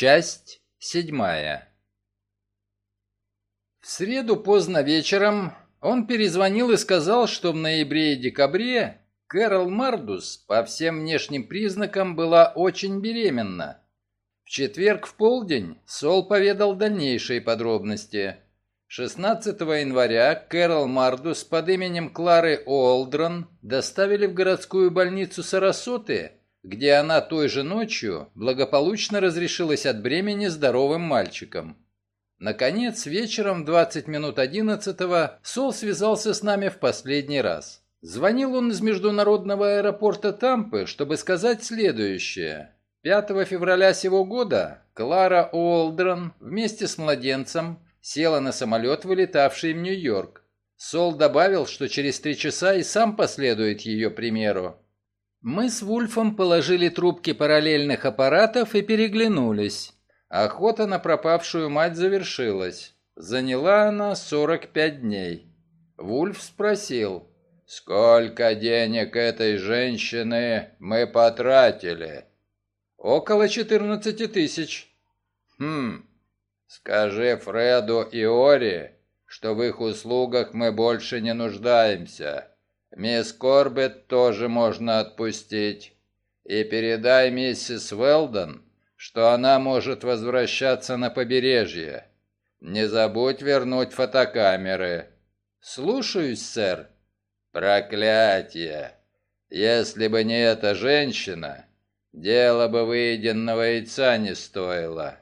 Часть седьмая. В среду поздно вечером он перезвонил и сказал, что в ноябре и декабре Кэрол Мардус по всем внешним признакам была очень беременна. В четверг в полдень Сол поведал дальнейшие подробности. 16 января Кэрол Мардус под именем Клары Олдрон доставили в городскую больницу Сарасоты – где она той же ночью благополучно разрешилась от бремени здоровым мальчиком. Наконец, вечером 20 минут 11 Сол связался с нами в последний раз. Звонил он из международного аэропорта Тампы, чтобы сказать следующее. 5 февраля сего года Клара Уолдрон вместе с младенцем села на самолет, вылетавший в Нью-Йорк. Сол добавил, что через три часа и сам последует ее примеру. Мы с Вульфом положили трубки параллельных аппаратов и переглянулись. Охота на пропавшую мать завершилась. Заняла она 45 дней. Вульф спросил, «Сколько денег этой женщины мы потратили?» «Около 14 тысяч». «Хм, скажи Фреду и Ори, что в их услугах мы больше не нуждаемся. Мисс Корбет тоже можно отпустить. И передай миссис Велдон, что она может возвращаться на побережье. Не забудь вернуть фотокамеры. Слушаюсь, сэр. Проклятие! Если бы не эта женщина, дело бы выеденного яйца не стоило.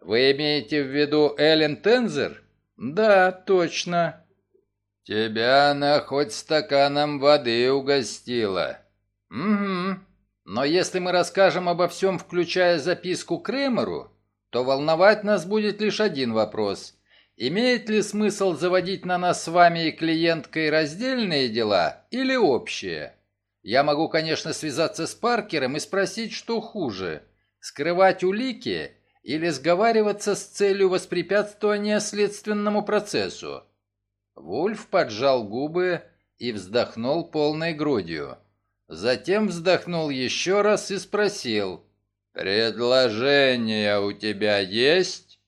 Вы имеете в виду Эллен Тензер? Да, точно. «Тебя она хоть стаканом воды угостила». «Угу. Но если мы расскажем обо всем, включая записку Кремеру, то волновать нас будет лишь один вопрос. Имеет ли смысл заводить на нас с вами и клиенткой раздельные дела или общие? Я могу, конечно, связаться с Паркером и спросить, что хуже – скрывать улики или сговариваться с целью воспрепятствования следственному процессу. Вульф поджал губы и вздохнул полной грудью. Затем вздохнул еще раз и спросил. «Предложение у тебя есть?»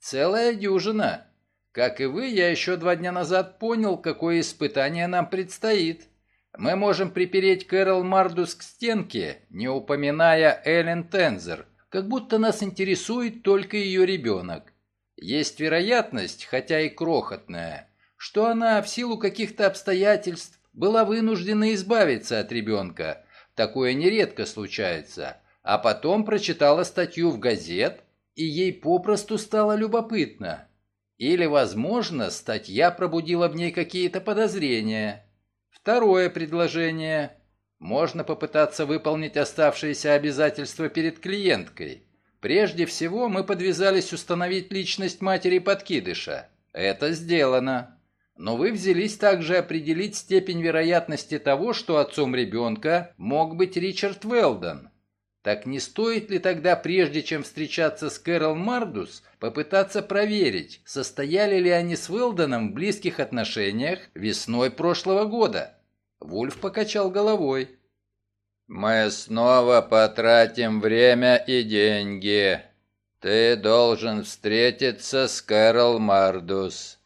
«Целая дюжина. Как и вы, я еще два дня назад понял, какое испытание нам предстоит. Мы можем припереть Кэрол Мардус к стенке, не упоминая Эллен Тензер, как будто нас интересует только ее ребенок. Есть вероятность, хотя и крохотная, что она в силу каких-то обстоятельств была вынуждена избавиться от ребенка. Такое нередко случается. А потом прочитала статью в газет, и ей попросту стало любопытно. Или, возможно, статья пробудила в ней какие-то подозрения. Второе предложение. Можно попытаться выполнить оставшиеся обязательства перед клиенткой. Прежде всего, мы подвязались установить личность матери подкидыша. Это сделано. Но вы взялись также определить степень вероятности того, что отцом ребенка мог быть Ричард Велдон. Так не стоит ли тогда, прежде чем встречаться с Кэрол Мардус, попытаться проверить, состояли ли они с Велдоном в близких отношениях весной прошлого года? Вульф покачал головой. «Мы снова потратим время и деньги. Ты должен встретиться с Кэрол Мардус.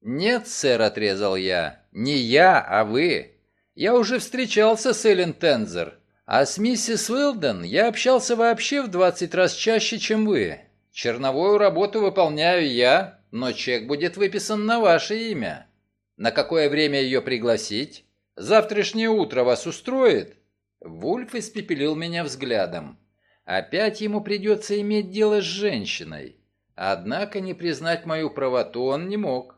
«Нет, сэр», — отрезал я. «Не я, а вы. Я уже встречался с Эллен Тензер. А с миссис Уилден я общался вообще в двадцать раз чаще, чем вы. Черновую работу выполняю я, но чек будет выписан на ваше имя. На какое время ее пригласить? Завтрашнее утро вас устроит?» Вульф испепелил меня взглядом. Опять ему придется иметь дело с женщиной. Однако не признать мою правоту он не мог.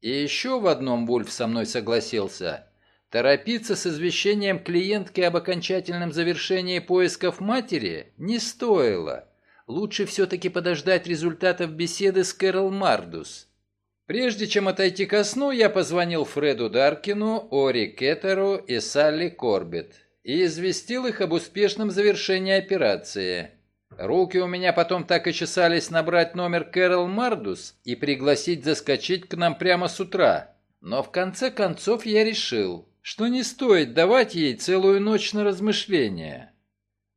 И еще в одном Вульф со мной согласился. Торопиться с извещением клиентки об окончательном завершении поисков матери не стоило. Лучше все-таки подождать результатов беседы с Кэрол Мардус. Прежде чем отойти ко сну, я позвонил Фреду Даркину, Ори Кеттеру и Салли Корбет и известил их об успешном завершении операции. Руки у меня потом так и чесались набрать номер Кэрол Мардус и пригласить заскочить к нам прямо с утра. Но в конце концов я решил, что не стоит давать ей целую ночь на размышления.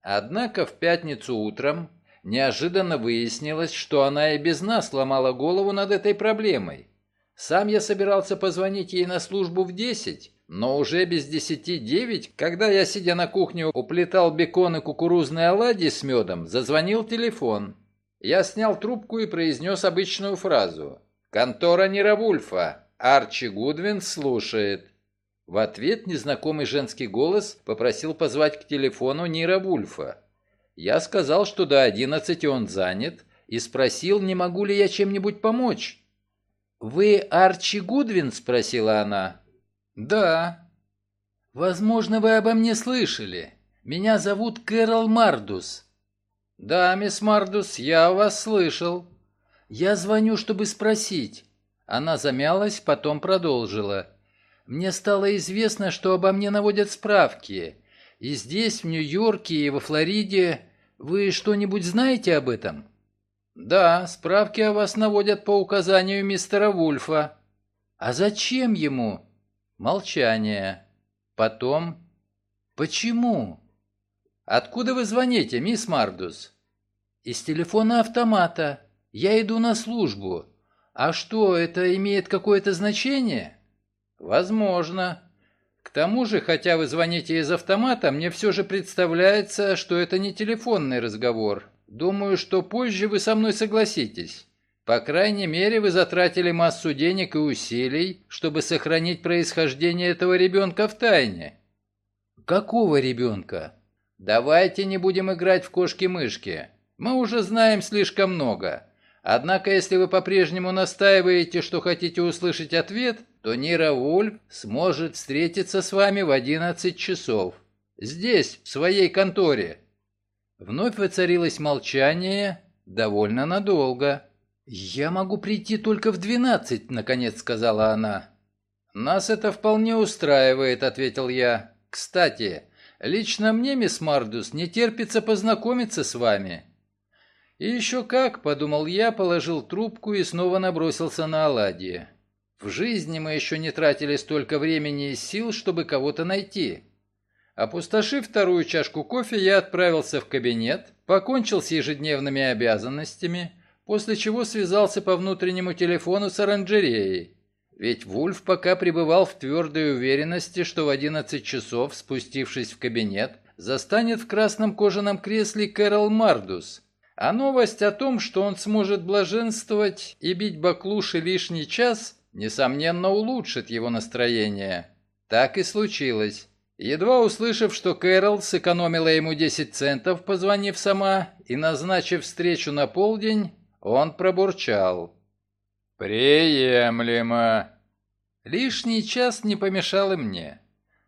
Однако в пятницу утром неожиданно выяснилось, что она и без нас ломала голову над этой проблемой. Сам я собирался позвонить ей на службу в десять, но уже без десяти девять, когда я, сидя на кухне, уплетал бекон и кукурузные оладьи с медом, зазвонил телефон. Я снял трубку и произнес обычную фразу. «Контора Неравульфа. Арчи Гудвин слушает». В ответ незнакомый женский голос попросил позвать к телефону Нира Вульфа. Я сказал, что до одиннадцати он занят, и спросил, не могу ли я чем-нибудь помочь. «Вы Арчи Гудвин?» – спросила она. «Да». «Возможно, вы обо мне слышали. Меня зовут Кэрол Мардус». «Да, мисс Мардус, я вас слышал». «Я звоню, чтобы спросить». Она замялась, потом продолжила. «Мне стало известно, что обо мне наводят справки. И здесь, в Нью-Йорке и во Флориде, вы что-нибудь знаете об этом?» «Да, справки о вас наводят по указанию мистера Вульфа». «А зачем ему?» Молчание. Потом... «Почему?» «Откуда вы звоните, мисс Мардус?» «Из телефона автомата. Я иду на службу. А что, это имеет какое-то значение?» «Возможно. К тому же, хотя вы звоните из автомата, мне все же представляется, что это не телефонный разговор. Думаю, что позже вы со мной согласитесь. По крайней мере, вы затратили массу денег и усилий, чтобы сохранить происхождение этого ребенка в тайне. Какого ребенка? Давайте не будем играть в кошки-мышки. Мы уже знаем слишком много. Однако, если вы по-прежнему настаиваете, что хотите услышать ответ, то Нира Вульф сможет встретиться с вами в 11 часов. Здесь, в своей конторе. Вновь воцарилось молчание, довольно надолго. «Я могу прийти только в двенадцать», — наконец сказала она. «Нас это вполне устраивает», — ответил я. «Кстати, лично мне, мисс Мардус, не терпится познакомиться с вами». «И еще как», — подумал я, положил трубку и снова набросился на оладьи. «В жизни мы еще не тратили столько времени и сил, чтобы кого-то найти». Опустошив вторую чашку кофе, я отправился в кабинет, покончил с ежедневными обязанностями — после чего связался по внутреннему телефону с оранжереей. Ведь Вульф пока пребывал в твердой уверенности, что в 11 часов, спустившись в кабинет, застанет в красном кожаном кресле Кэрол Мардус. А новость о том, что он сможет блаженствовать и бить баклуши лишний час, несомненно улучшит его настроение. Так и случилось. Едва услышав, что Кэрол сэкономила ему 10 центов, позвонив сама и назначив встречу на полдень, он пробурчал. «Приемлемо». Лишний час не помешал и мне.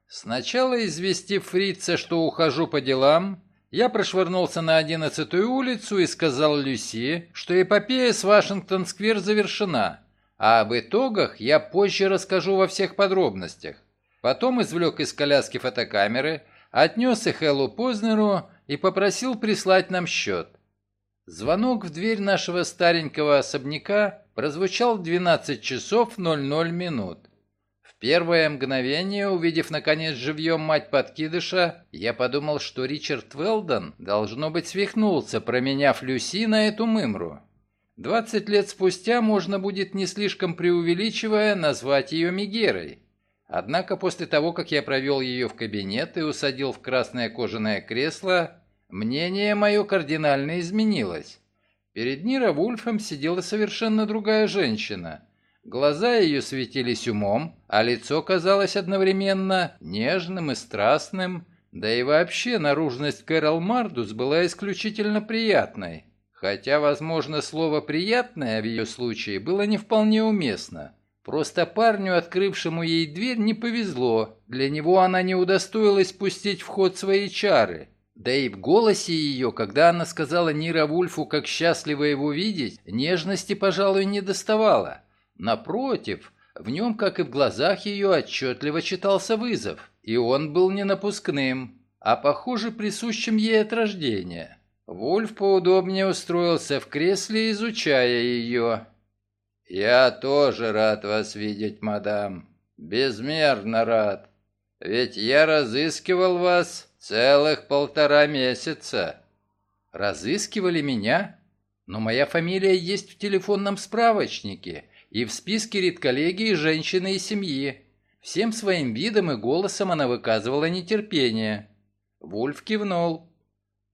Сначала, известив фрица, что ухожу по делам, я прошвырнулся на одиннадцатую улицу и сказал Люси, что эпопея с Вашингтон-сквер завершена, а об итогах я позже расскажу во всех подробностях. Потом извлек из коляски фотокамеры, отнес их Эллу Познеру и попросил прислать нам счет. Звонок в дверь нашего старенького особняка прозвучал в 12 часов 00 минут. В первое мгновение, увидев наконец живьем мать подкидыша, я подумал, что Ричард Велдон, должно быть, свихнулся, променяв Люси на эту мымру. Двадцать лет спустя можно будет, не слишком преувеличивая, назвать ее Мегерой. Однако после того, как я провел ее в кабинет и усадил в красное кожаное кресло, Мнение мое кардинально изменилось. Перед Нира Вульфом сидела совершенно другая женщина. Глаза ее светились умом, а лицо казалось одновременно нежным и страстным, да и вообще наружность Кэрол Мардус была исключительно приятной. Хотя, возможно, слово «приятное» в ее случае было не вполне уместно. Просто парню, открывшему ей дверь, не повезло. Для него она не удостоилась пустить в ход свои чары. Да и в голосе ее, когда она сказала Нира Вульфу, как счастливо его видеть, нежности, пожалуй, не доставало. Напротив, в нем, как и в глазах ее, отчетливо читался вызов, и он был не напускным, а, похоже, присущим ей от рождения. Вульф поудобнее устроился в кресле, изучая ее. «Я тоже рад вас видеть, мадам. Безмерно рад. Ведь я разыскивал вас Целых полтора месяца. Разыскивали меня? Но моя фамилия есть в телефонном справочнике и в списке редколлегии женщины и семьи. Всем своим видом и голосом она выказывала нетерпение. Вульф кивнул.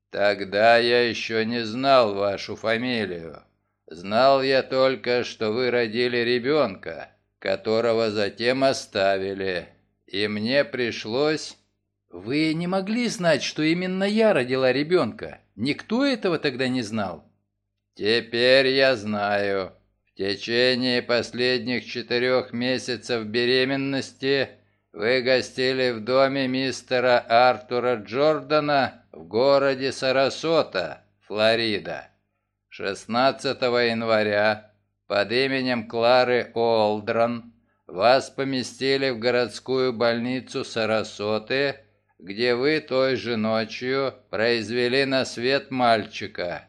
«Тогда я еще не знал вашу фамилию. Знал я только, что вы родили ребенка, которого затем оставили, и мне пришлось...» «Вы не могли знать, что именно я родила ребенка? Никто этого тогда не знал?» «Теперь я знаю. В течение последних четырех месяцев беременности вы гостили в доме мистера Артура Джордана в городе Сарасота, Флорида. 16 января под именем Клары Олдрон вас поместили в городскую больницу Сарасоты, где вы той же ночью произвели на свет мальчика.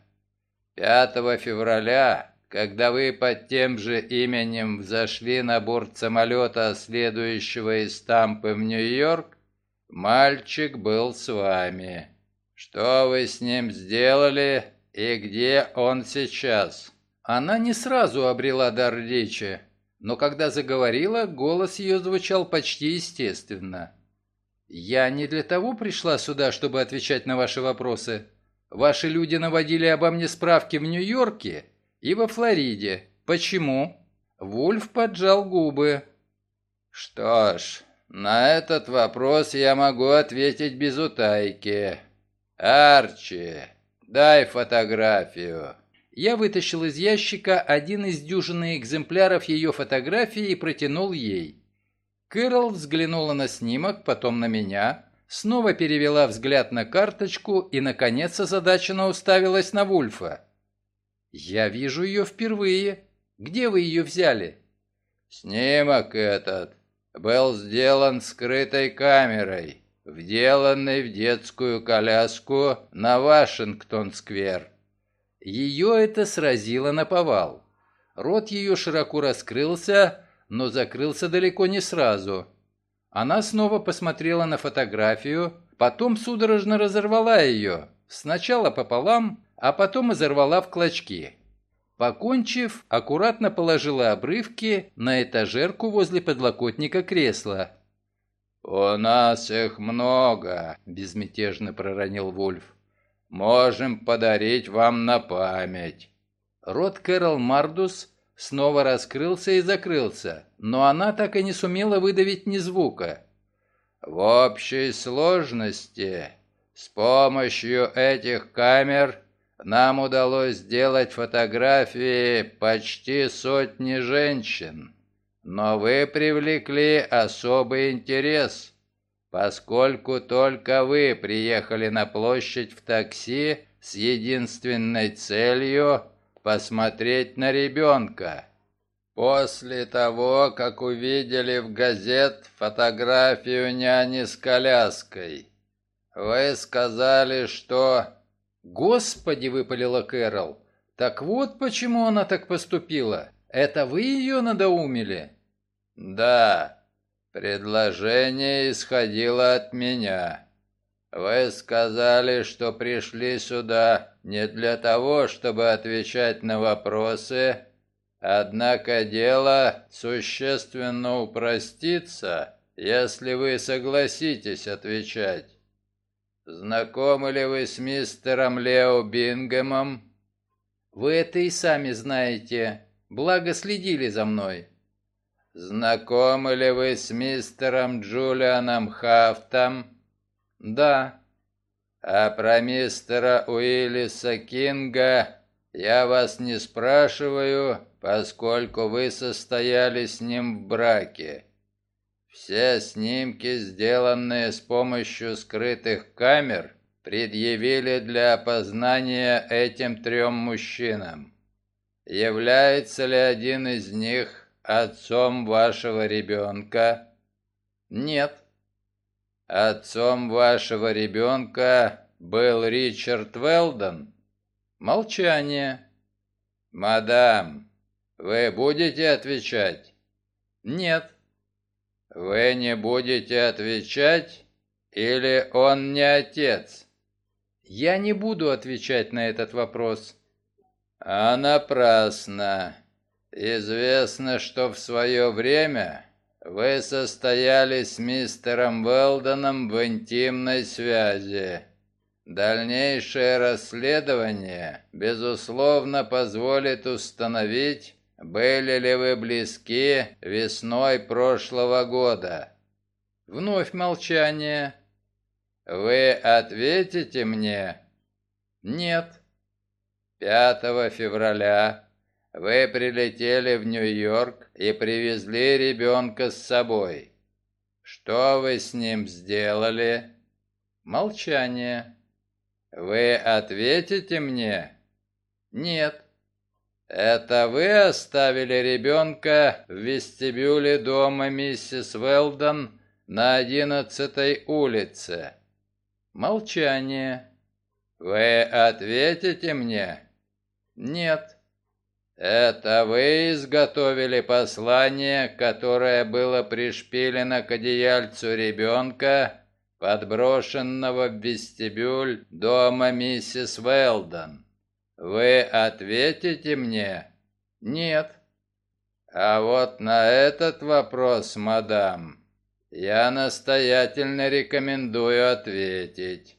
5 февраля, когда вы под тем же именем взошли на борт самолета, следующего из Тампы в Нью-Йорк, мальчик был с вами. Что вы с ним сделали и где он сейчас?» Она не сразу обрела дар речи, но когда заговорила, голос ее звучал почти естественно. «Я не для того пришла сюда, чтобы отвечать на ваши вопросы. Ваши люди наводили обо мне справки в Нью-Йорке и во Флориде. Почему?» Вульф поджал губы. «Что ж, на этот вопрос я могу ответить без утайки. Арчи, дай фотографию». Я вытащил из ящика один из дюжины экземпляров ее фотографии и протянул ей. Кэрол взглянула на снимок, потом на меня, снова перевела взгляд на карточку и, наконец, озадаченно уставилась на Вульфа. «Я вижу ее впервые. Где вы ее взяли?» «Снимок этот был сделан скрытой камерой, вделанной в детскую коляску на Вашингтон-сквер». Ее это сразило на повал. Рот ее широко раскрылся, но закрылся далеко не сразу. Она снова посмотрела на фотографию, потом судорожно разорвала ее, сначала пополам, а потом изорвала в клочки. Покончив, аккуратно положила обрывки на этажерку возле подлокотника кресла. «У нас их много», — безмятежно проронил Вульф. «Можем подарить вам на память». Рот Кэрол Мардус снова раскрылся и закрылся, но она так и не сумела выдавить ни звука. В общей сложности с помощью этих камер нам удалось сделать фотографии почти сотни женщин. Но вы привлекли особый интерес, поскольку только вы приехали на площадь в такси с единственной целью посмотреть на ребенка. После того, как увидели в газет фотографию няни с коляской, вы сказали, что... «Господи!» — выпалила Кэрол. «Так вот почему она так поступила. Это вы ее надоумили?» «Да. Предложение исходило от меня. Вы сказали, что пришли сюда не для того, чтобы отвечать на вопросы, однако дело существенно упростится, если вы согласитесь отвечать. Знакомы ли вы с мистером Лео Бингемом? Вы это и сами знаете, благо следили за мной. Знакомы ли вы с мистером Джулианом Хафтом? «Да». «А про мистера Уиллиса Кинга я вас не спрашиваю, поскольку вы состояли с ним в браке. Все снимки, сделанные с помощью скрытых камер, предъявили для опознания этим трем мужчинам. Является ли один из них отцом вашего ребенка?» «Нет». Отцом вашего ребенка был Ричард Велдон? Молчание. Мадам, вы будете отвечать? Нет. Вы не будете отвечать или он не отец? Я не буду отвечать на этот вопрос. А напрасно. Известно, что в свое время вы состояли с мистером Велдоном в интимной связи. Дальнейшее расследование, безусловно, позволит установить, были ли вы близки весной прошлого года. Вновь молчание. Вы ответите мне? Нет. 5 февраля вы прилетели в Нью-Йорк и привезли ребенка с собой. Что вы с ним сделали? Молчание. Вы ответите мне? Нет. Это вы оставили ребенка в вестибюле дома миссис Велдон на одиннадцатой улице? Молчание. Вы ответите мне? Нет. Это вы изготовили послание, которое было пришпилено к одеяльцу ребенка, подброшенного в вестибюль дома миссис Велдон. Вы ответите мне? Нет. А вот на этот вопрос, мадам, я настоятельно рекомендую ответить.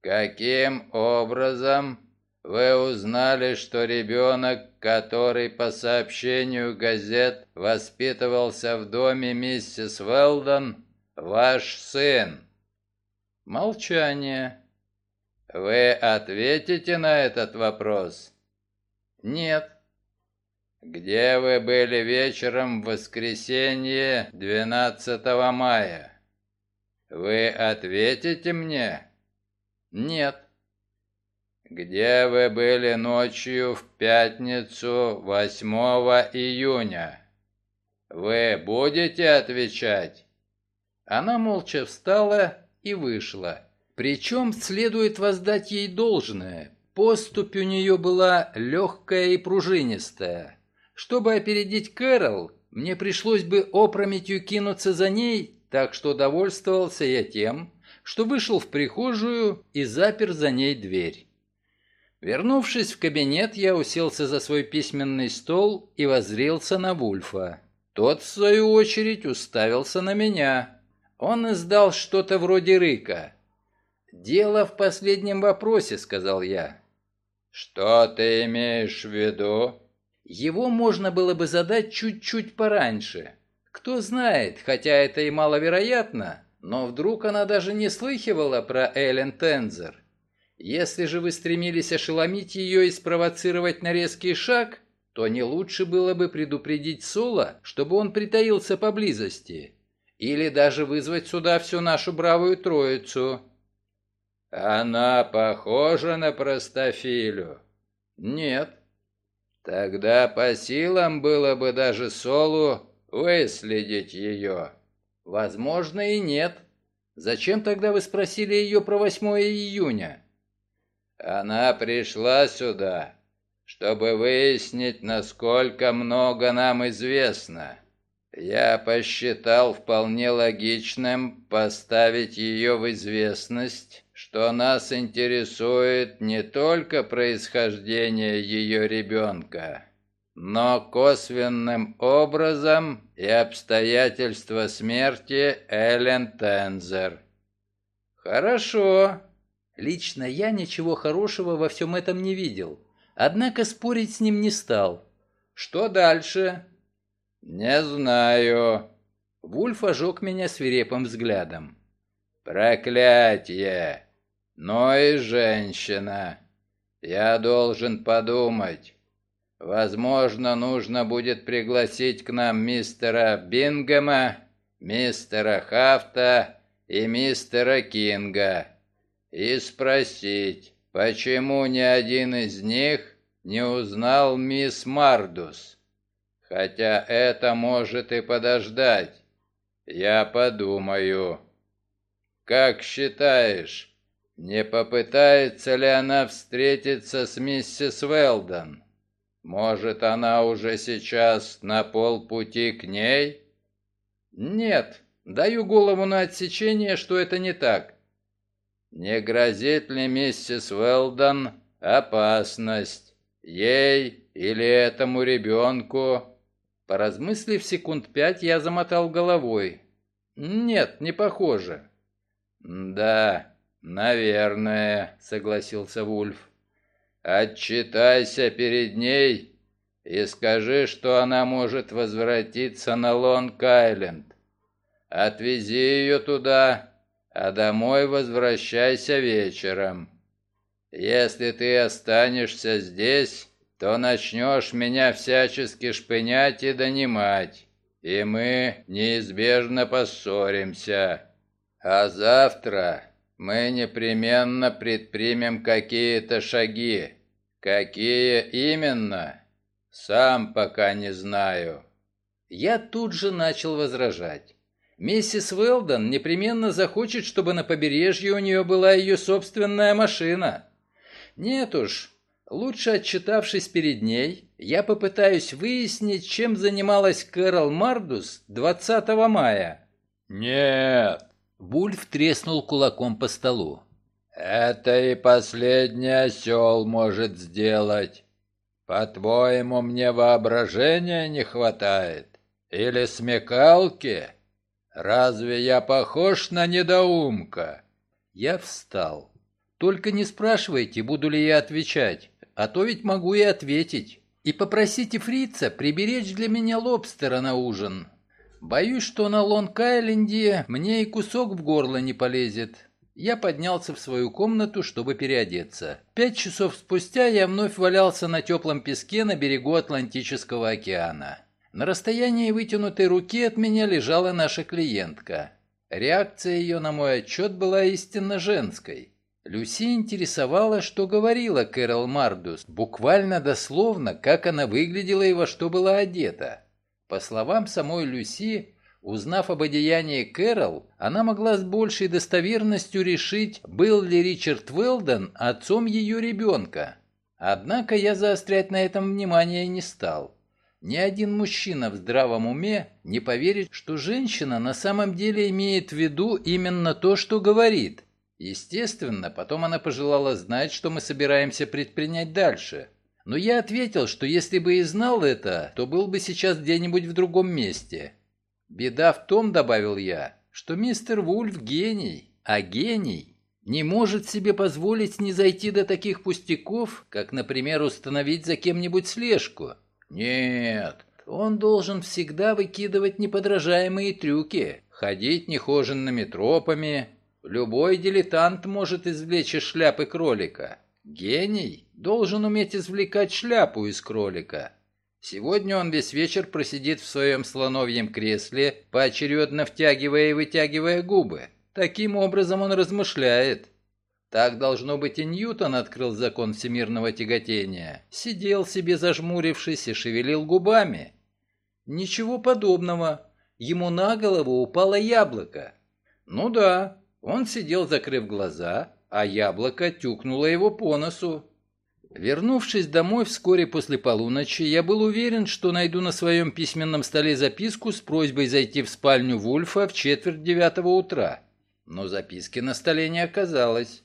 Каким образом вы узнали, что ребенок, который по сообщению газет воспитывался в доме миссис Велдон, ваш сын? Молчание. Вы ответите на этот вопрос? Нет. Где вы были вечером в воскресенье 12 мая? Вы ответите мне? Нет. Где вы были ночью в пятницу 8 июня? Вы будете отвечать? Она молча встала и вышла. Причем следует воздать ей должное. Поступь у нее была легкая и пружинистая. Чтобы опередить Кэрол, мне пришлось бы опрометью кинуться за ней, так что довольствовался я тем, что вышел в прихожую и запер за ней дверь. Вернувшись в кабинет, я уселся за свой письменный стол и воззрелся на Вульфа. Тот, в свою очередь, уставился на меня. Он издал что-то вроде рыка. «Дело в последнем вопросе», — сказал я. «Что ты имеешь в виду?» Его можно было бы задать чуть-чуть пораньше. Кто знает, хотя это и маловероятно, но вдруг она даже не слыхивала про Эллен Тензер. Если же вы стремились ошеломить ее и спровоцировать на резкий шаг, то не лучше было бы предупредить Соло, чтобы он притаился поблизости. Или даже вызвать сюда всю нашу бравую троицу. Она похожа на простофилю? Нет. Тогда по силам было бы даже Солу выследить ее. Возможно и нет. Зачем тогда вы спросили ее про 8 июня? Она пришла сюда, чтобы выяснить, насколько много нам известно. Я посчитал вполне логичным поставить ее в известность, что нас интересует не только происхождение ее ребенка, но косвенным образом и обстоятельства смерти Эллен Тензер. Хорошо. Лично я ничего хорошего во всем этом не видел. Однако спорить с ним не стал. Что дальше? Не знаю. Вульф ожег меня свирепым взглядом. Проклятье! Но и женщина. Я должен подумать. Возможно, нужно будет пригласить к нам мистера Бингема, мистера Хафта и мистера Кинга и спросить, почему ни один из них не узнал мисс Мардус. Хотя это может и подождать. Я подумаю. Как считаешь, не попытается ли она встретиться с миссис Велдон? Может, она уже сейчас на полпути к ней? Нет, даю голову на отсечение, что это не так. Не грозит ли миссис Уэлдон опасность? Ей или этому ребенку?» Поразмыслив секунд пять, я замотал головой. «Нет, не похоже». «Да, наверное», — согласился Вульф. «Отчитайся перед ней и скажи, что она может возвратиться на Лонг-Айленд. Отвези ее туда, а домой возвращайся вечером. Если ты останешься здесь, то начнешь меня всячески шпынять и донимать, и мы неизбежно поссоримся. А завтра мы непременно предпримем какие-то шаги. Какие именно? Сам пока не знаю. Я тут же начал возражать. Миссис Уэлдон непременно захочет, чтобы на побережье у нее была ее собственная машина. Нет уж, лучше отчитавшись перед ней, я попытаюсь выяснить, чем занималась Кэрол Мардус 20 мая. Нет. Вульф треснул кулаком по столу. Это и последний осел может сделать. По-твоему, мне воображения не хватает? Или смекалки? «Разве я похож на недоумка?» Я встал. «Только не спрашивайте, буду ли я отвечать, а то ведь могу и ответить. И попросите фрица приберечь для меня лобстера на ужин. Боюсь, что на Лонг-Айленде мне и кусок в горло не полезет». Я поднялся в свою комнату, чтобы переодеться. Пять часов спустя я вновь валялся на теплом песке на берегу Атлантического океана. На расстоянии вытянутой руки от меня лежала наша клиентка. Реакция ее на мой отчет была истинно женской. Люси интересовала, что говорила Кэрол Мардус, буквально дословно, как она выглядела и во что была одета. По словам самой Люси, узнав об одеянии Кэрол, она могла с большей достоверностью решить, был ли Ричард Уэлдон отцом ее ребенка. Однако я заострять на этом внимание не стал. Ни один мужчина в здравом уме не поверит, что женщина на самом деле имеет в виду именно то, что говорит. Естественно, потом она пожелала знать, что мы собираемся предпринять дальше. Но я ответил, что если бы и знал это, то был бы сейчас где-нибудь в другом месте. Беда в том, добавил я, что мистер Вульф гений, а гений не может себе позволить не зайти до таких пустяков, как, например, установить за кем-нибудь слежку. Нет, он должен всегда выкидывать неподражаемые трюки, ходить нехоженными тропами. Любой дилетант может извлечь из шляпы кролика. Гений должен уметь извлекать шляпу из кролика. Сегодня он весь вечер просидит в своем слоновьем кресле, поочередно втягивая и вытягивая губы. Таким образом он размышляет. Так, должно быть, и Ньютон открыл закон всемирного тяготения. Сидел себе зажмурившись и шевелил губами. Ничего подобного. Ему на голову упало яблоко. Ну да, он сидел, закрыв глаза, а яблоко тюкнуло его по носу. Вернувшись домой вскоре после полуночи, я был уверен, что найду на своем письменном столе записку с просьбой зайти в спальню Вульфа в четверть девятого утра. Но записки на столе не оказалось.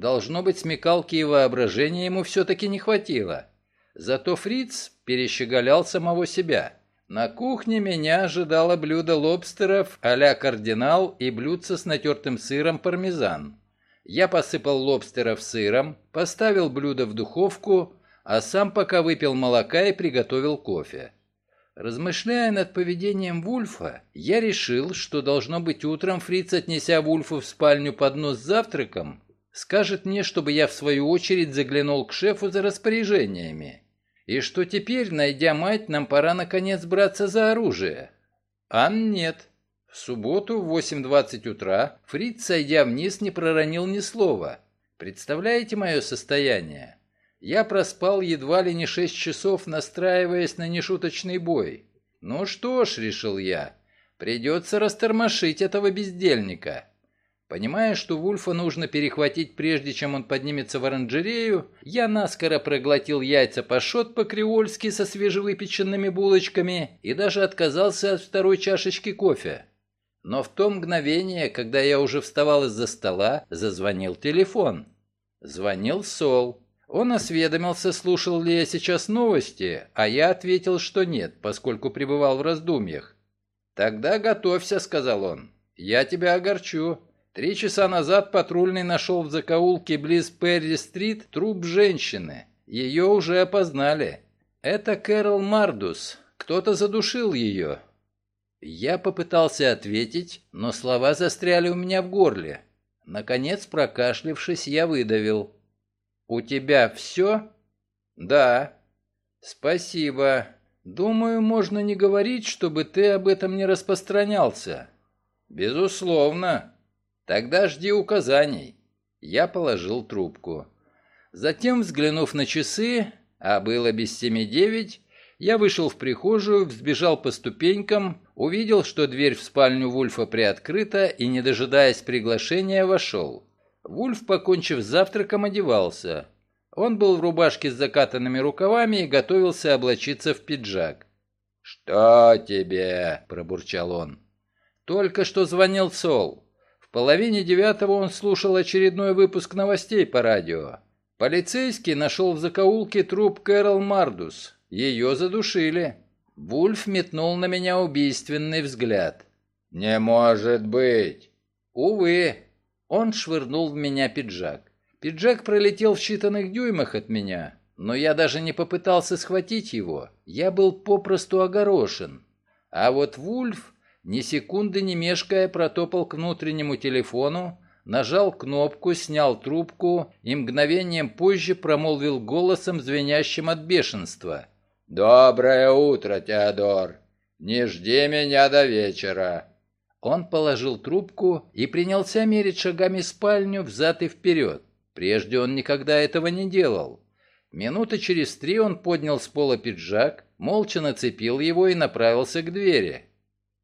Должно быть, смекалки и воображения ему все-таки не хватило. Зато фриц перещеголял самого себя. На кухне меня ожидало блюдо лобстеров а-ля кардинал и блюдце с натертым сыром пармезан. Я посыпал лобстеров сыром, поставил блюдо в духовку, а сам пока выпил молока и приготовил кофе. Размышляя над поведением Вульфа, я решил, что должно быть утром Фриц, отнеся Вульфу в спальню поднос с завтраком, Скажет мне, чтобы я в свою очередь заглянул к шефу за распоряжениями. И что теперь, найдя мать, нам пора наконец браться за оружие. Ан нет. В субботу в 8.20 утра Фриц, сойдя вниз, не проронил ни слова. Представляете мое состояние? Я проспал едва ли не шесть часов, настраиваясь на нешуточный бой. Ну что ж, решил я, придется растормошить этого бездельника. Понимая, что Вульфа нужно перехватить прежде, чем он поднимется в оранжерею, я наскоро проглотил яйца пашот по-креольски со свежевыпеченными булочками и даже отказался от второй чашечки кофе. Но в то мгновение, когда я уже вставал из-за стола, зазвонил телефон. Звонил Сол. Он осведомился, слушал ли я сейчас новости, а я ответил, что нет, поскольку пребывал в раздумьях. «Тогда готовься», — сказал он. «Я тебя огорчу. Три часа назад патрульный нашел в закоулке близ Перри-стрит труп женщины. Ее уже опознали. Это Кэрол Мардус. Кто-то задушил ее». Я попытался ответить, но слова застряли у меня в горле. Наконец, прокашлившись, я выдавил. «У тебя все?» «Да». «Спасибо. Думаю, можно не говорить, чтобы ты об этом не распространялся». «Безусловно. Тогда жди указаний». Я положил трубку. Затем, взглянув на часы, а было без семи девять, я вышел в прихожую, взбежал по ступенькам, увидел, что дверь в спальню Вульфа приоткрыта и, не дожидаясь приглашения, вошел. Вульф, покончив с завтраком, одевался. Он был в рубашке с закатанными рукавами и готовился облачиться в пиджак. «Что тебе?» – пробурчал он. «Только что звонил Сол. Половине девятого он слушал очередной выпуск новостей по радио. Полицейский нашел в закоулке труп Кэрол Мардус. Ее задушили. Вульф метнул на меня убийственный взгляд. «Не может быть!» «Увы!» Он швырнул в меня пиджак. Пиджак пролетел в считанных дюймах от меня, но я даже не попытался схватить его. Я был попросту огорошен. А вот Вульф, ни секунды не мешкая, протопал к внутреннему телефону, нажал кнопку, снял трубку и мгновением позже промолвил голосом, звенящим от бешенства. «Доброе утро, Теодор! Не жди меня до вечера!» Он положил трубку и принялся мерить шагами спальню взад и вперед. Прежде он никогда этого не делал. Минуты через три он поднял с пола пиджак, молча нацепил его и направился к двери.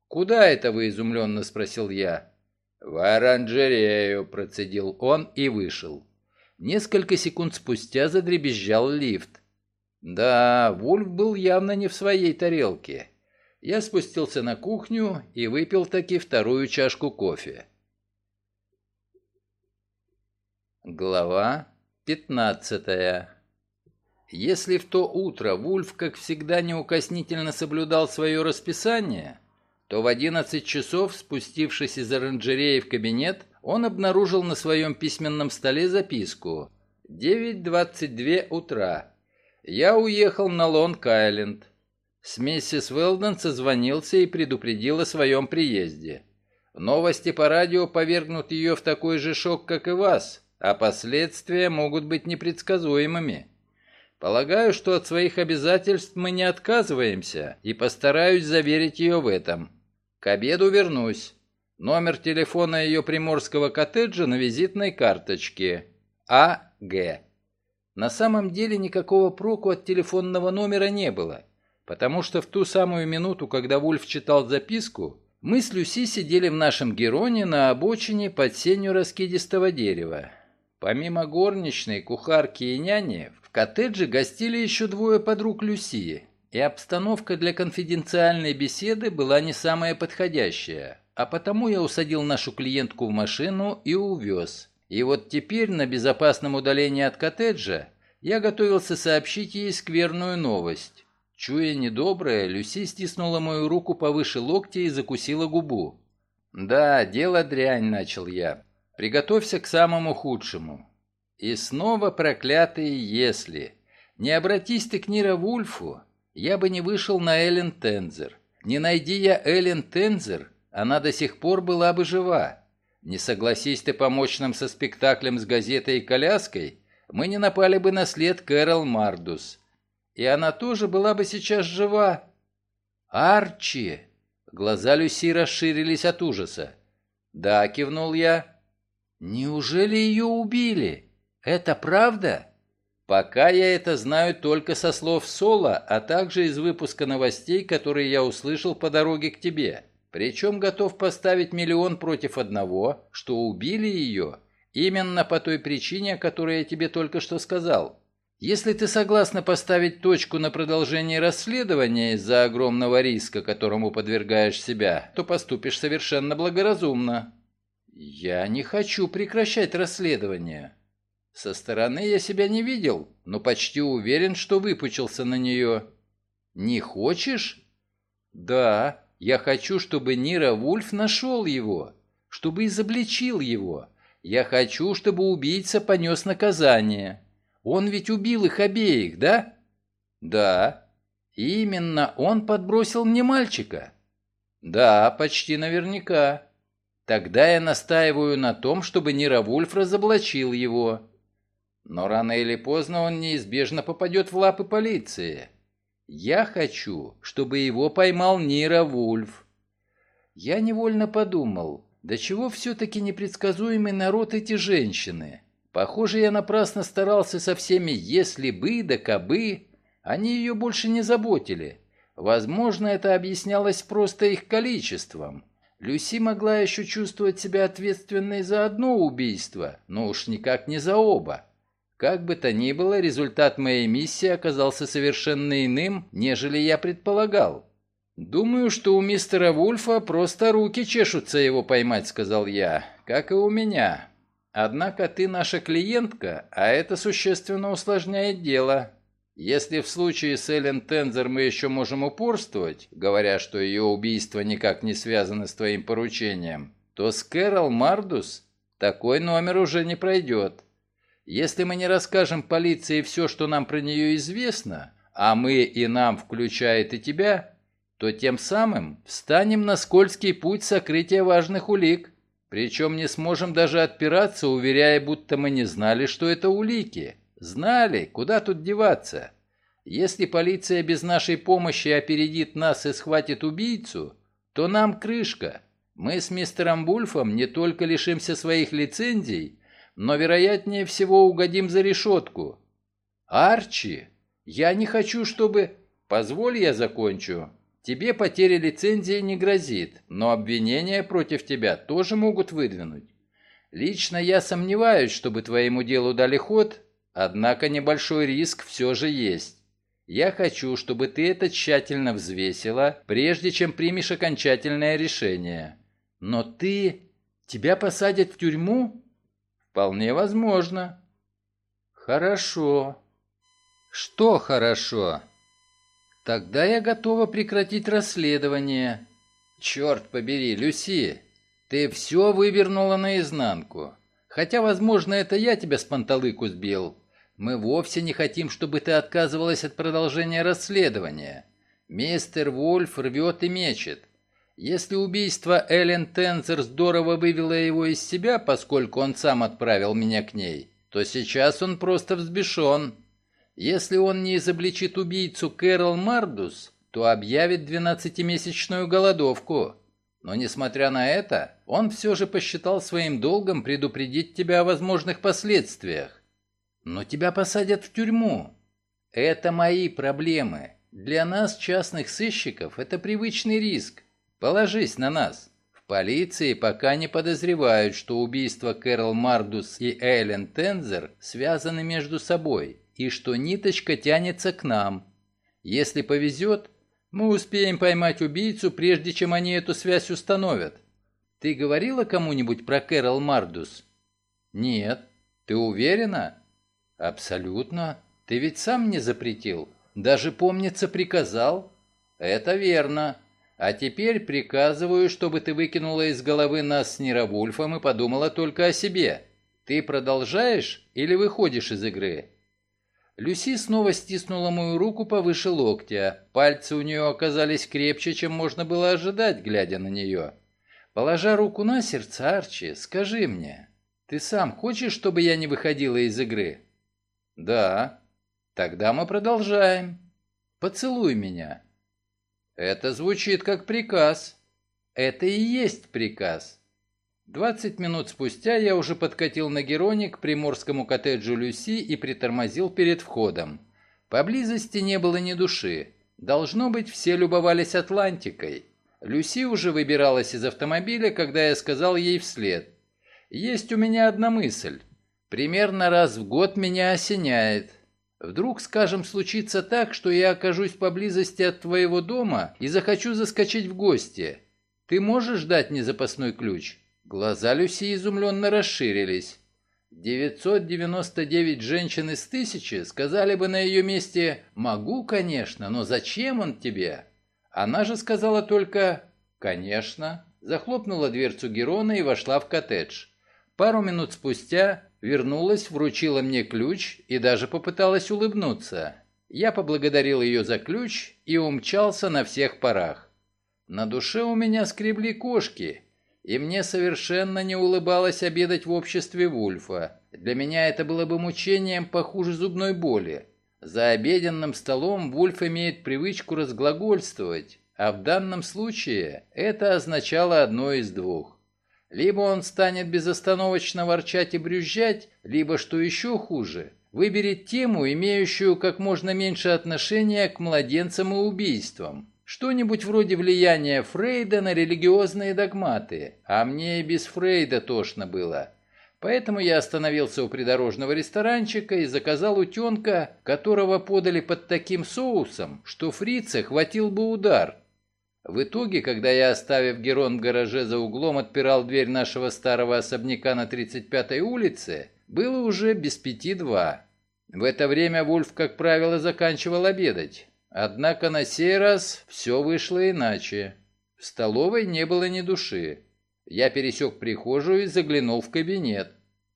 «Куда это вы?» – изумленно спросил я. «В оранжерею», – процедил он и вышел. Несколько секунд спустя задребезжал лифт. Да, Вульф был явно не в своей тарелке. Я спустился на кухню и выпил таки вторую чашку кофе. Глава 15 Если в то утро Вульф, как всегда, неукоснительно соблюдал свое расписание, то в 11 часов, спустившись из оранжереи в кабинет, он обнаружил на своем письменном столе записку «9.22 утра. Я уехал на Лонг-Айленд. С миссис Уэлден созвонился и предупредил о своем приезде. Новости по радио повергнут ее в такой же шок, как и вас, а последствия могут быть непредсказуемыми. Полагаю, что от своих обязательств мы не отказываемся, и постараюсь заверить ее в этом. К обеду вернусь. Номер телефона ее приморского коттеджа на визитной карточке. А. Г. На самом деле никакого проку от телефонного номера не было, потому что в ту самую минуту, когда Вульф читал записку, мы с Люси сидели в нашем Героне на обочине под сенью раскидистого дерева. Помимо горничной, кухарки и няни, в коттедже гостили еще двое подруг Люси, и обстановка для конфиденциальной беседы была не самая подходящая, а потому я усадил нашу клиентку в машину и увез. И вот теперь на безопасном удалении от коттеджа я готовился сообщить ей скверную новость. Чуя недоброе, Люси стиснула мою руку повыше локтя и закусила губу. «Да, дело дрянь», — начал я. «Приготовься к самому худшему». И снова проклятые «если». Не обратись ты к Нира Вульфу, я бы не вышел на Эллен Тензер. Не найди я Эллен Тензер, она до сих пор была бы жива. Не согласись ты помочь нам со спектаклем с газетой и коляской, мы не напали бы на след Кэрол Мардус. И она тоже была бы сейчас жива. Арчи! Глаза Люси расширились от ужаса. Да, кивнул я. Неужели ее убили? Это правда? Пока я это знаю только со слов Сола, а также из выпуска новостей, которые я услышал по дороге к тебе. Причем готов поставить миллион против одного, что убили ее именно по той причине, о которой я тебе только что сказал. Если ты согласна поставить точку на продолжение расследования из-за огромного риска, которому подвергаешь себя, то поступишь совершенно благоразумно. Я не хочу прекращать расследование. Со стороны я себя не видел, но почти уверен, что выпучился на нее. Не хочешь? Да, я хочу, чтобы Нира Вульф нашел его, чтобы изобличил его. Я хочу, чтобы убийца понес наказание. Он ведь убил их обеих, да? Да. Именно он подбросил мне мальчика. Да, почти наверняка. Тогда я настаиваю на том, чтобы Нира Вульф разоблачил его. Но рано или поздно он неизбежно попадет в лапы полиции. Я хочу, чтобы его поймал Нира Вульф. Я невольно подумал, до чего все-таки непредсказуемый народ эти женщины. Похоже, я напрасно старался со всеми «если бы» да «кабы». Они ее больше не заботили. Возможно, это объяснялось просто их количеством. Люси могла еще чувствовать себя ответственной за одно убийство, но уж никак не за оба. Как бы то ни было, результат моей миссии оказался совершенно иным, нежели я предполагал. «Думаю, что у мистера Вульфа просто руки чешутся его поймать», — сказал я, — «как и у меня. Однако ты наша клиентка, а это существенно усложняет дело. Если в случае с Эллен Тензер мы еще можем упорствовать, говоря, что ее убийство никак не связано с твоим поручением, то с Кэрол Мардус такой номер уже не пройдет. Если мы не расскажем полиции все, что нам про нее известно, а мы и нам включает и тебя, то тем самым встанем на скользкий путь сокрытия важных улик. Причем не сможем даже отпираться, уверяя, будто мы не знали, что это улики. Знали, куда тут деваться. Если полиция без нашей помощи опередит нас и схватит убийцу, то нам крышка. Мы с мистером Бульфом не только лишимся своих лицензий, но вероятнее всего угодим за решетку. Арчи, я не хочу, чтобы... Позволь я закончу. Тебе потеря лицензии не грозит, но обвинения против тебя тоже могут выдвинуть. Лично я сомневаюсь, чтобы твоему делу дали ход, однако небольшой риск все же есть. Я хочу, чтобы ты это тщательно взвесила, прежде чем примешь окончательное решение. Но ты... Тебя посадят в тюрьму? Вполне возможно. Хорошо. Что хорошо? Тогда я готова прекратить расследование. Черт побери, Люси, ты все вывернула наизнанку. Хотя, возможно, это я тебя с панталыку сбил. Мы вовсе не хотим, чтобы ты отказывалась от продолжения расследования. Мистер Вольф рвет и мечет. Если убийство Эллен Тензер здорово вывело его из себя, поскольку он сам отправил меня к ней, то сейчас он просто взбешен. Если он не изобличит убийцу Кэрол Мардус, то объявит двенадцатимесячную голодовку. Но несмотря на это, он все же посчитал своим долгом предупредить тебя о возможных последствиях. Но тебя посадят в тюрьму. Это мои проблемы. Для нас, частных сыщиков, это привычный риск. Положись на нас. В полиции пока не подозревают, что убийства Кэрол Мардус и Эллен Тензер связаны между собой и что ниточка тянется к нам. Если повезет, мы успеем поймать убийцу, прежде чем они эту связь установят. Ты говорила кому-нибудь про Кэрол Мардус? Нет. Ты уверена? Абсолютно. Ты ведь сам не запретил. Даже, помнится, приказал. Это верно. А теперь приказываю, чтобы ты выкинула из головы нас с Неровульфом и подумала только о себе. Ты продолжаешь или выходишь из игры? Люси снова стиснула мою руку повыше локтя. Пальцы у нее оказались крепче, чем можно было ожидать, глядя на нее. Положа руку на сердце, Арчи, скажи мне, ты сам хочешь, чтобы я не выходила из игры? Да. Тогда мы продолжаем. Поцелуй меня. Это звучит как приказ. Это и есть приказ. Двадцать минут спустя я уже подкатил на Героне к приморскому коттеджу Люси и притормозил перед входом. Поблизости не было ни души. Должно быть, все любовались Атлантикой. Люси уже выбиралась из автомобиля, когда я сказал ей вслед. «Есть у меня одна мысль. Примерно раз в год меня осеняет. Вдруг, скажем, случится так, что я окажусь поблизости от твоего дома и захочу заскочить в гости. Ты можешь дать мне запасной ключ?» Глаза Люси изумленно расширились. 999 женщин из тысячи сказали бы на ее месте «Могу, конечно, но зачем он тебе?» Она же сказала только «Конечно», захлопнула дверцу Герона и вошла в коттедж. Пару минут спустя вернулась, вручила мне ключ и даже попыталась улыбнуться. Я поблагодарил ее за ключ и умчался на всех парах. На душе у меня скребли кошки, и мне совершенно не улыбалось обедать в обществе Вульфа. Для меня это было бы мучением похуже зубной боли. За обеденным столом Вульф имеет привычку разглагольствовать, а в данном случае это означало одно из двух. Либо он станет безостановочно ворчать и брюзжать, либо, что еще хуже, выберет тему, имеющую как можно меньше отношения к младенцам и убийствам. Что-нибудь вроде влияния Фрейда на религиозные догматы, а мне и без Фрейда тошно было. Поэтому я остановился у придорожного ресторанчика и заказал утенка, которого подали под таким соусом, что фрица хватил бы удар. В итоге, когда я, оставив Герон в гараже за углом, отпирал дверь нашего старого особняка на 35-й улице, было уже без пяти два. В это время Вульф, как правило, заканчивал обедать. Однако на сей раз все вышло иначе. В столовой не было ни души. Я пересек прихожую и заглянул в кабинет.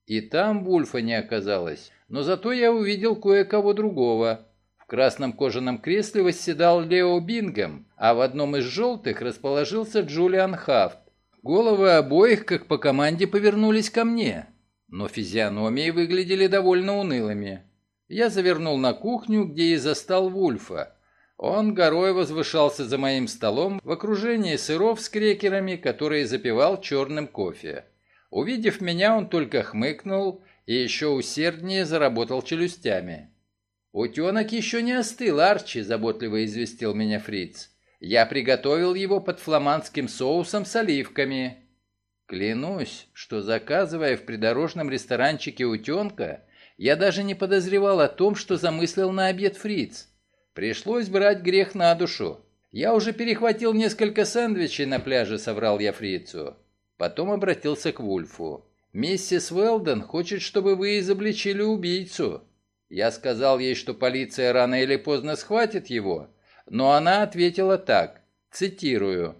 И там Вульфа не оказалось, но зато я увидел кое-кого другого красном кожаном кресле восседал Лео Бингем, а в одном из желтых расположился Джулиан Хафт. Головы обоих, как по команде, повернулись ко мне, но физиономии выглядели довольно унылыми. Я завернул на кухню, где и застал Вульфа. Он горой возвышался за моим столом в окружении сыров с крекерами, которые запивал черным кофе. Увидев меня, он только хмыкнул и еще усерднее заработал челюстями. «Утенок еще не остыл, Арчи», — заботливо известил меня Фриц. «Я приготовил его под фламандским соусом с оливками». Клянусь, что заказывая в придорожном ресторанчике утенка, я даже не подозревал о том, что замыслил на обед Фриц. Пришлось брать грех на душу. Я уже перехватил несколько сэндвичей на пляже, соврал я Фрицу. Потом обратился к Вульфу. «Миссис Уэлден хочет, чтобы вы изобличили убийцу». Я сказал ей, что полиция рано или поздно схватит его, но она ответила так, цитирую,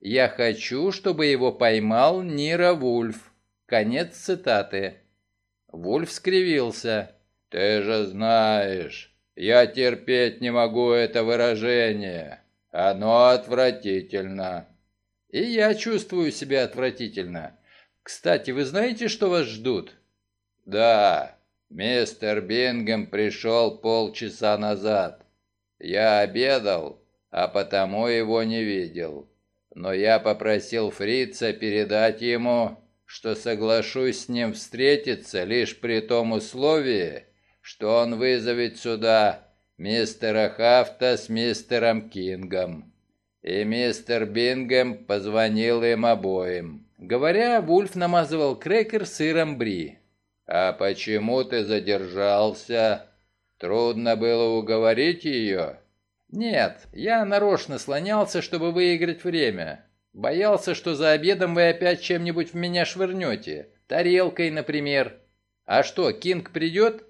«Я хочу, чтобы его поймал Нира Вульф». Конец цитаты. Вульф скривился. «Ты же знаешь, я терпеть не могу это выражение. Оно отвратительно». «И я чувствую себя отвратительно. Кстати, вы знаете, что вас ждут?» «Да, Мистер Бингем пришел полчаса назад. Я обедал, а потому его не видел. Но я попросил фрица передать ему, что соглашусь с ним встретиться лишь при том условии, что он вызовет сюда мистера Хафта с мистером Кингом. И мистер Бингем позвонил им обоим. Говоря, Вульф намазывал крекер сыром бри. «А почему ты задержался? Трудно было уговорить ее?» «Нет, я нарочно слонялся, чтобы выиграть время. Боялся, что за обедом вы опять чем-нибудь в меня швырнете. Тарелкой, например. А что, Кинг придет?»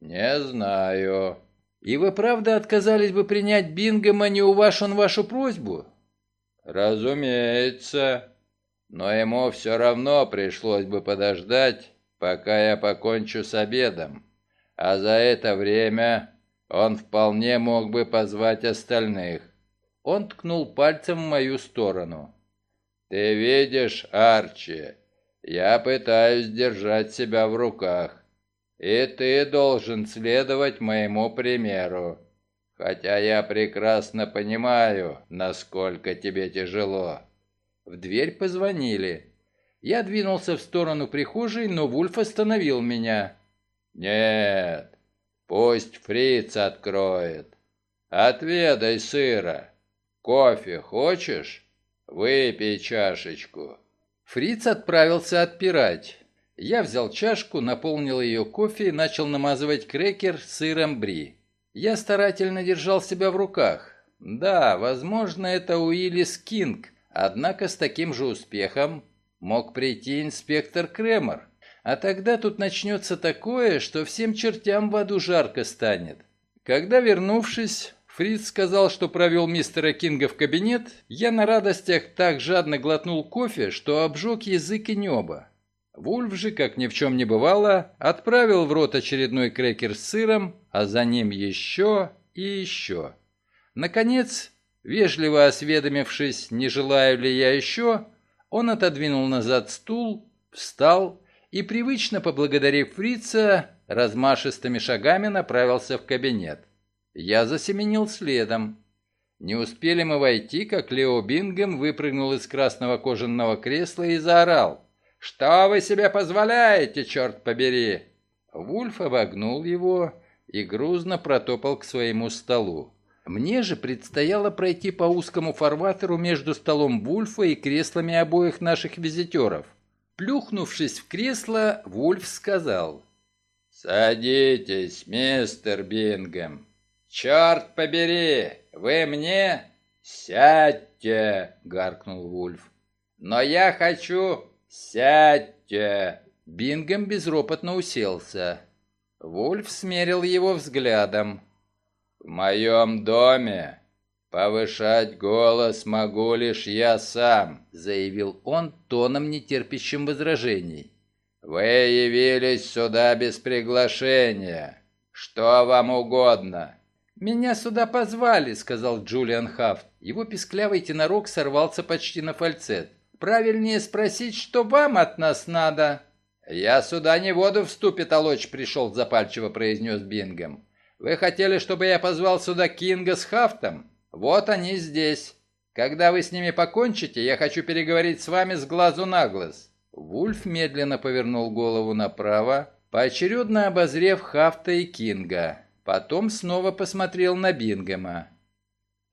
«Не знаю». «И вы правда отказались бы принять Бингема, не уважен вашу просьбу?» «Разумеется. Но ему все равно пришлось бы подождать, пока я покончу с обедом, а за это время он вполне мог бы позвать остальных. Он ткнул пальцем в мою сторону. «Ты видишь, Арчи, я пытаюсь держать себя в руках, и ты должен следовать моему примеру, хотя я прекрасно понимаю, насколько тебе тяжело». В дверь позвонили. Я двинулся в сторону прихожей, но Вульф остановил меня. «Нет, пусть фриц откроет. Отведай сыра. Кофе хочешь? Выпей чашечку». Фриц отправился отпирать. Я взял чашку, наполнил ее кофе и начал намазывать крекер сыром бри. Я старательно держал себя в руках. Да, возможно, это Уиллис Кинг, однако с таким же успехом мог прийти инспектор Кремер. А тогда тут начнется такое, что всем чертям в аду жарко станет. Когда, вернувшись, Фриц сказал, что провел мистера Кинга в кабинет, я на радостях так жадно глотнул кофе, что обжег язык и небо. Вульф же, как ни в чем не бывало, отправил в рот очередной крекер с сыром, а за ним еще и еще. Наконец, вежливо осведомившись, не желаю ли я еще, он отодвинул назад стул, встал и, привычно поблагодарив фрица, размашистыми шагами направился в кабинет. Я засеменил следом. Не успели мы войти, как Лео Бингем выпрыгнул из красного кожаного кресла и заорал. «Что вы себе позволяете, черт побери?» Вульф обогнул его и грузно протопал к своему столу. Мне же предстояло пройти по узкому фарватеру между столом Вульфа и креслами обоих наших визитеров. Плюхнувшись в кресло, Вульф сказал. «Садитесь, мистер Бингем. Черт побери, вы мне...» «Сядьте!» — гаркнул Вульф. «Но я хочу...» «Сядьте!» Бингем безропотно уселся. Вульф смерил его взглядом. «В моем доме повышать голос могу лишь я сам», заявил он тоном, нетерпящим возражений. «Вы явились сюда без приглашения. Что вам угодно?» «Меня сюда позвали», — сказал Джулиан Хафт. Его писклявый тенорок сорвался почти на фальцет. «Правильнее спросить, что вам от нас надо?» «Я сюда не воду в ступе толочь пришел», — запальчиво произнес Бингем. Вы хотели, чтобы я позвал сюда Кинга с Хафтом? Вот они здесь. Когда вы с ними покончите, я хочу переговорить с вами с глазу на глаз». Вульф медленно повернул голову направо, поочередно обозрев Хафта и Кинга. Потом снова посмотрел на Бингема.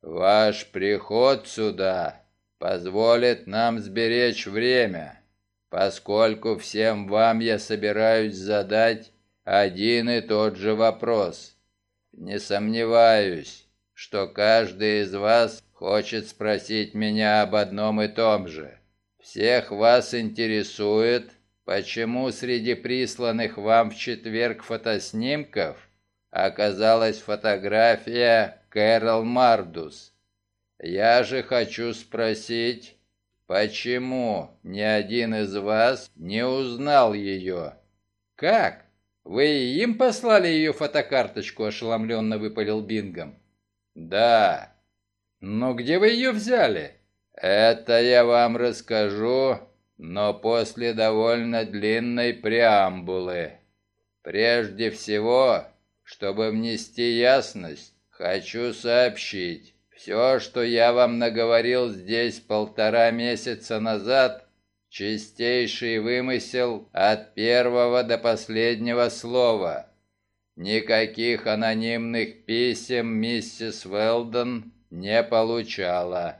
«Ваш приход сюда позволит нам сберечь время, поскольку всем вам я собираюсь задать один и тот же вопрос. Не сомневаюсь, что каждый из вас хочет спросить меня об одном и том же. Всех вас интересует, почему среди присланных вам в четверг фотоснимков оказалась фотография Кэрол Мардус. Я же хочу спросить, почему ни один из вас не узнал ее? Как? «Вы им послали ее фотокарточку?» – ошеломленно выпалил Бингом. «Да». «Но где вы ее взяли?» «Это я вам расскажу, но после довольно длинной преамбулы. Прежде всего, чтобы внести ясность, хочу сообщить, все, что я вам наговорил здесь полтора месяца назад, Чистейший вымысел от первого до последнего слова. Никаких анонимных писем миссис Велдон не получала.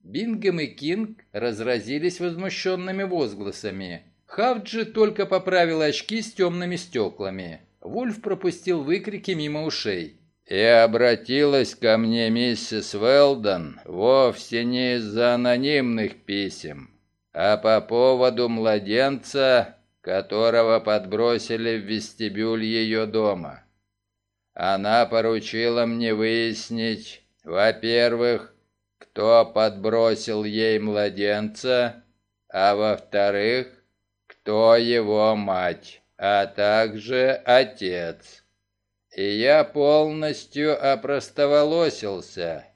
Бингем и Кинг разразились возмущенными возгласами. Хавджи только поправил очки с темными стеклами. Вульф пропустил выкрики мимо ушей. «И обратилась ко мне миссис Велдон вовсе не из-за анонимных писем а по поводу младенца, которого подбросили в вестибюль ее дома. Она поручила мне выяснить, во-первых, кто подбросил ей младенца, а во-вторых, кто его мать, а также отец. И я полностью опростоволосился.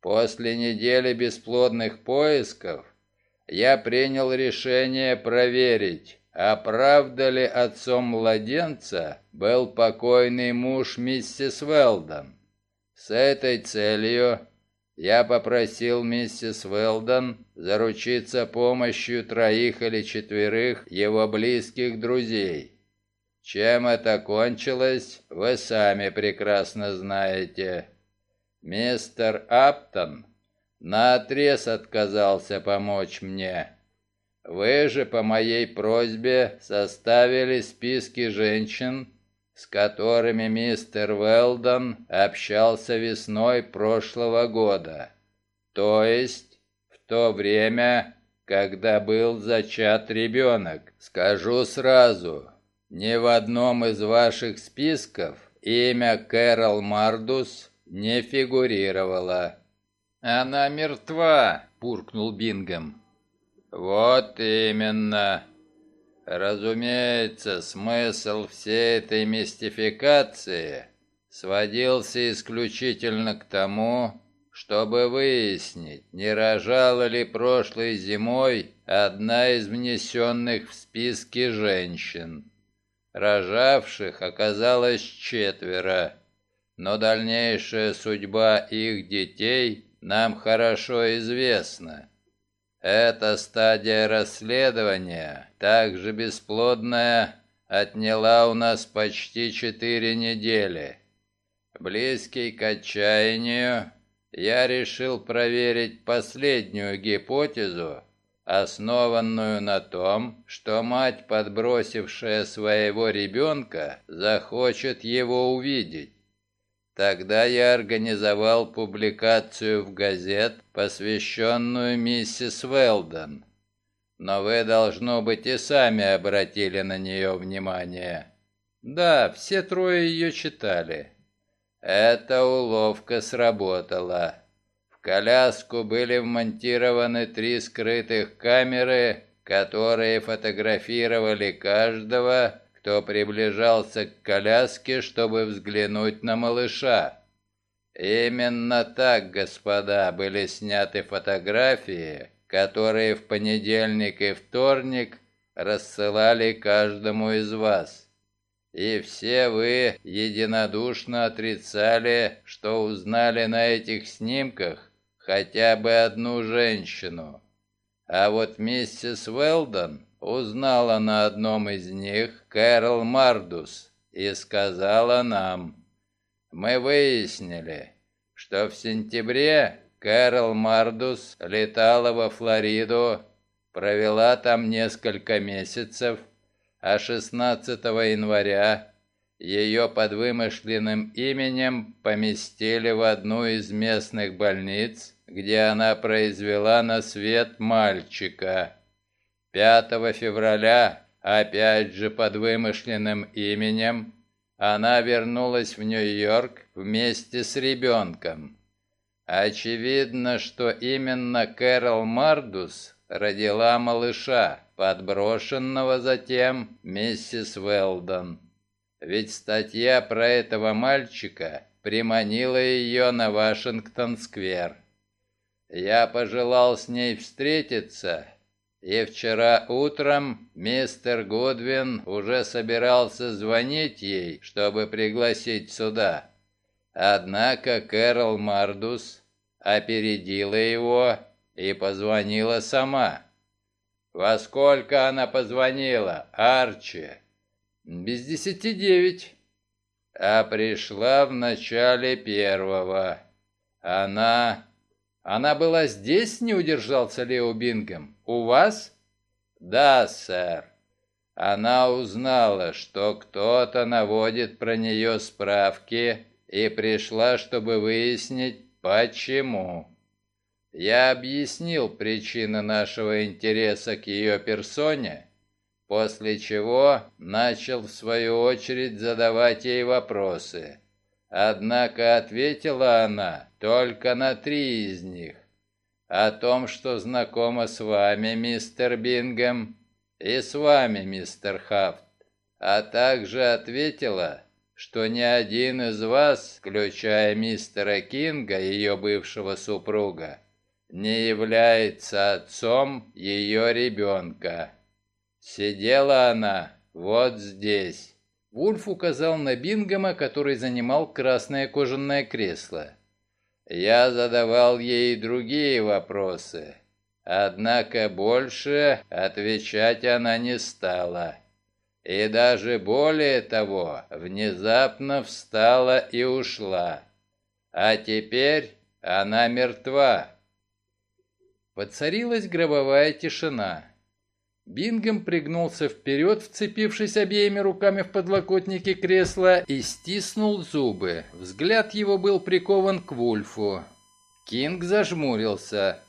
После недели бесплодных поисков я принял решение проверить, а ли отцом младенца был покойный муж миссис Велдон. С этой целью я попросил миссис Велдон заручиться помощью троих или четверых его близких друзей. Чем это кончилось, вы сами прекрасно знаете. Мистер Аптон наотрез отказался помочь мне. Вы же по моей просьбе составили списки женщин, с которыми мистер Уэлдон общался весной прошлого года, то есть в то время, когда был зачат ребенок. Скажу сразу, ни в одном из ваших списков имя Кэрол Мардус не фигурировало. «Она мертва!» — буркнул Бингем. «Вот именно!» Разумеется, смысл всей этой мистификации сводился исключительно к тому, чтобы выяснить, не рожала ли прошлой зимой одна из внесенных в списки женщин. Рожавших оказалось четверо, но дальнейшая судьба их детей нам хорошо известна. Эта стадия расследования, также бесплодная, отняла у нас почти четыре недели. Близкий к отчаянию, я решил проверить последнюю гипотезу, основанную на том, что мать, подбросившая своего ребенка, захочет его увидеть. Тогда я организовал публикацию в газет, посвященную миссис Велдон. Но вы, должно быть, и сами обратили на нее внимание. Да, все трое ее читали. Эта уловка сработала. В коляску были вмонтированы три скрытых камеры, которые фотографировали каждого, кто приближался к коляске, чтобы взглянуть на малыша. Именно так, господа, были сняты фотографии, которые в понедельник и вторник рассылали каждому из вас. И все вы единодушно отрицали, что узнали на этих снимках хотя бы одну женщину. А вот миссис Уэлдон узнала на одном из них Кэрол Мардус и сказала нам. Мы выяснили, что в сентябре Кэрол Мардус летала во Флориду, провела там несколько месяцев, а 16 января ее под вымышленным именем поместили в одну из местных больниц, где она произвела на свет мальчика. 5 февраля, опять же под вымышленным именем, она вернулась в Нью-Йорк вместе с ребенком. Очевидно, что именно Кэрол Мардус родила малыша, подброшенного затем миссис Велдон. Ведь статья про этого мальчика приманила ее на Вашингтон-сквер. Я пожелал с ней встретиться и вчера утром мистер Гудвин уже собирался звонить ей, чтобы пригласить сюда. Однако Кэрол Мардус опередила его и позвонила сама. «Во сколько она позвонила, Арчи?» «Без десяти девять». «А пришла в начале первого. Она она была здесь, не удержался Лео Бингем? У вас? Да, сэр. Она узнала, что кто-то наводит про нее справки и пришла, чтобы выяснить, почему. Я объяснил причины нашего интереса к ее персоне, после чего начал в свою очередь задавать ей вопросы. Однако ответила она только на три из них. О том, что знакома с вами, мистер Бингем, и с вами, мистер Хафт. А также ответила, что ни один из вас, включая мистера Кинга, ее бывшего супруга, не является отцом ее ребенка. Сидела она вот здесь. Вульф указал на Бингема, который занимал красное кожаное кресло. Я задавал ей другие вопросы, однако больше отвечать она не стала. И даже более того, внезапно встала и ушла. А теперь она мертва. Поцарилась гробовая тишина. Бингем пригнулся вперед, вцепившись обеими руками в подлокотники кресла, и стиснул зубы. Взгляд его был прикован к Вульфу. Кинг зажмурился.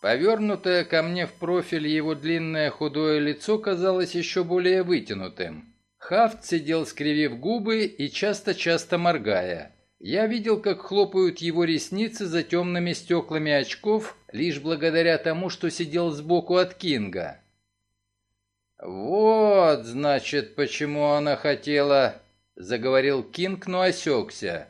Повернутое ко мне в профиль его длинное худое лицо казалось еще более вытянутым. Хафт сидел, скривив губы и часто-часто моргая. Я видел, как хлопают его ресницы за темными стеклами очков, лишь благодаря тому, что сидел сбоку от Кинга. «Вот, значит, почему она хотела...» — заговорил Кинг, но осекся.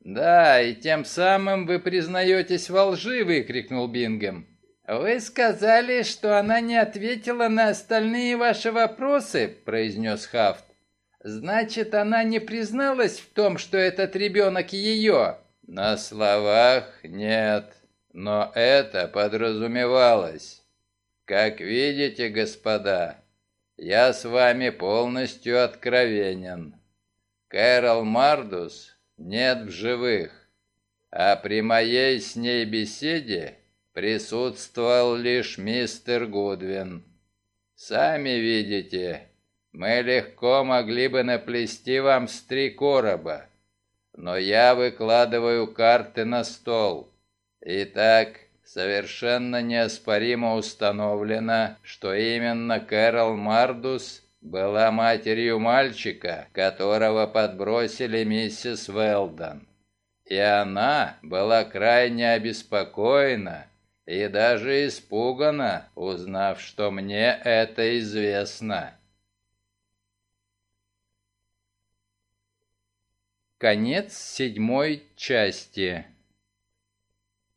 «Да, и тем самым вы признаетесь во лжи!» — выкрикнул Бингем. «Вы сказали, что она не ответила на остальные ваши вопросы», — произнес Хафт. «Значит, она не призналась в том, что этот ребенок ее?» «На словах нет, но это подразумевалось. Как видите, господа, я с вами полностью откровенен. Кэрол Мардус нет в живых, а при моей с ней беседе присутствовал лишь мистер Гудвин. Сами видите, мы легко могли бы наплести вам с три короба, но я выкладываю карты на стол. Итак, совершенно неоспоримо установлено, что именно Кэрол Мардус была матерью мальчика, которого подбросили миссис Велдон. И она была крайне обеспокоена и даже испугана, узнав, что мне это известно. Конец седьмой части.